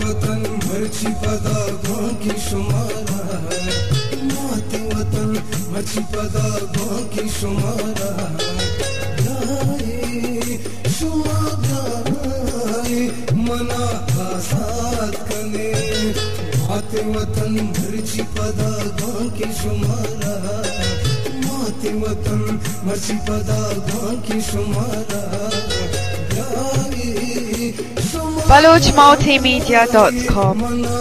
वतन मर्ची पदा गाँव की शुमारा माते वतन मर्ची पदा गाँव की शुमारा शुमारा मना आसाद कने माते वतन मर्ची पदा गाँव की शुमारा माते वतन मर्ची पदा गाँव की शुमारा BalochMultimedia.com मना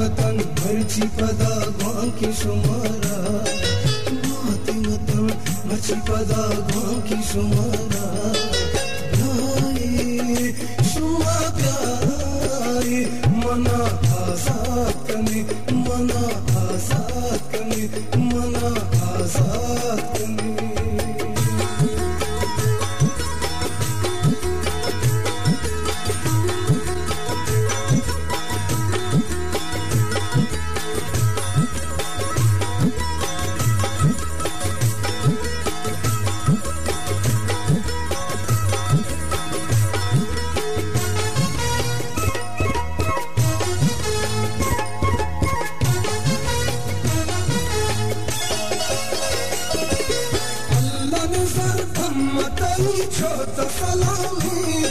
वतन मर्ची पदा गाँव की शुमारा मर्ची पदा गाँव सरफमतई छोट सलामी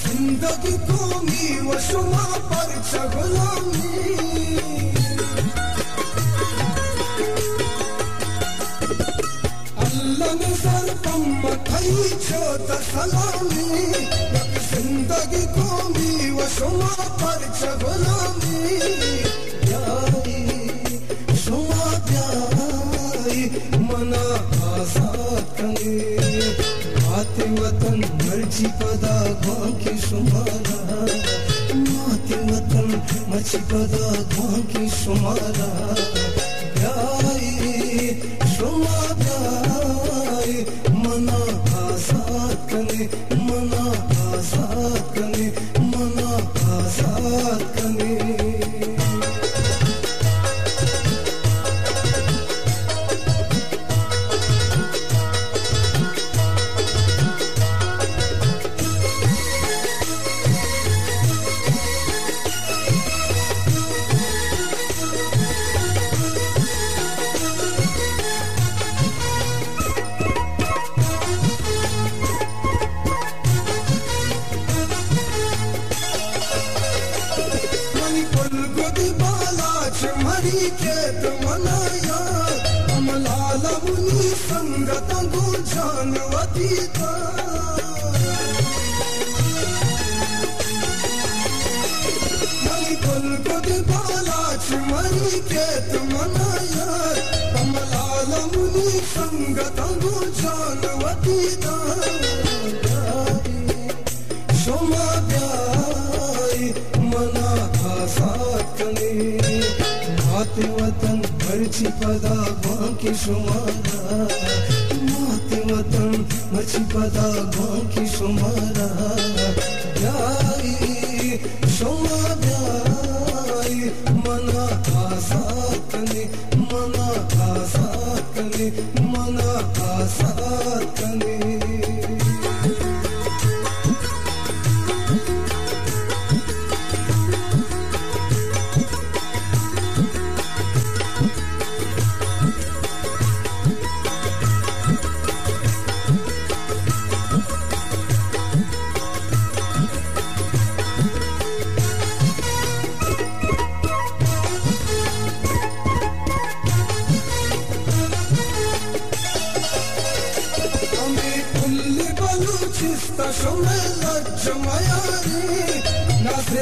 जिंदगी कोमी व शुमा पर गुलामी अल्लाह ने सरफमतई छोट सलामी जिंदगी कोमी व शुमा पर गुलामी मर्ज़ी पदा गाँव के शुमारा माते वतन मर्ज़ी पदा गाँव के शुमारा प्यारी मना आज़ाद कने मना आज़ाद कने मना आज़ाद कने संगत गो जानवतीता मणिपुर बालाच मरी केत मनाया अमलाल मुनि संगत गो जानवतीता शुमा माते वतन मर्ची पदा, भांकी शुमारा माते वतन मर्ची पदा, भांकी शुमारा जाई शुमा प्यारी मना कने मना कने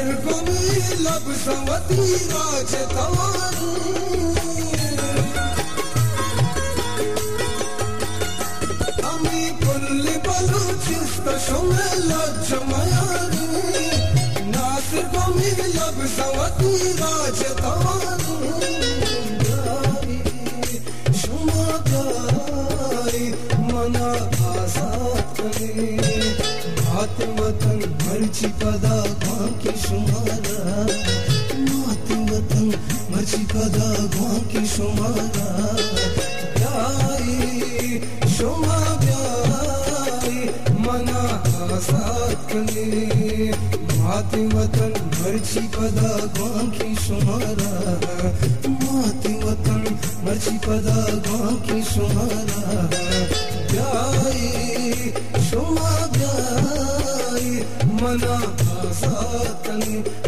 कमी लब सवती राज আমি পল্লী বলুচিস্ত সময় লজ্জ মায়ারি নাসির কমি লব সওয়াতি রাজ তারি সুমাদাই মনা আসাদ করি হাত वतन मर्ची पदा गां की शुमारा मात वतन मर्ची पदा गां की शुमारा प्याई शुमा प्याई मना आसाद कने मात वतन मर्ची पदा गां की शुमारा मात वतन मर्ची पदा गां की शुमारा प्याई शुमा प्याई मना आसाद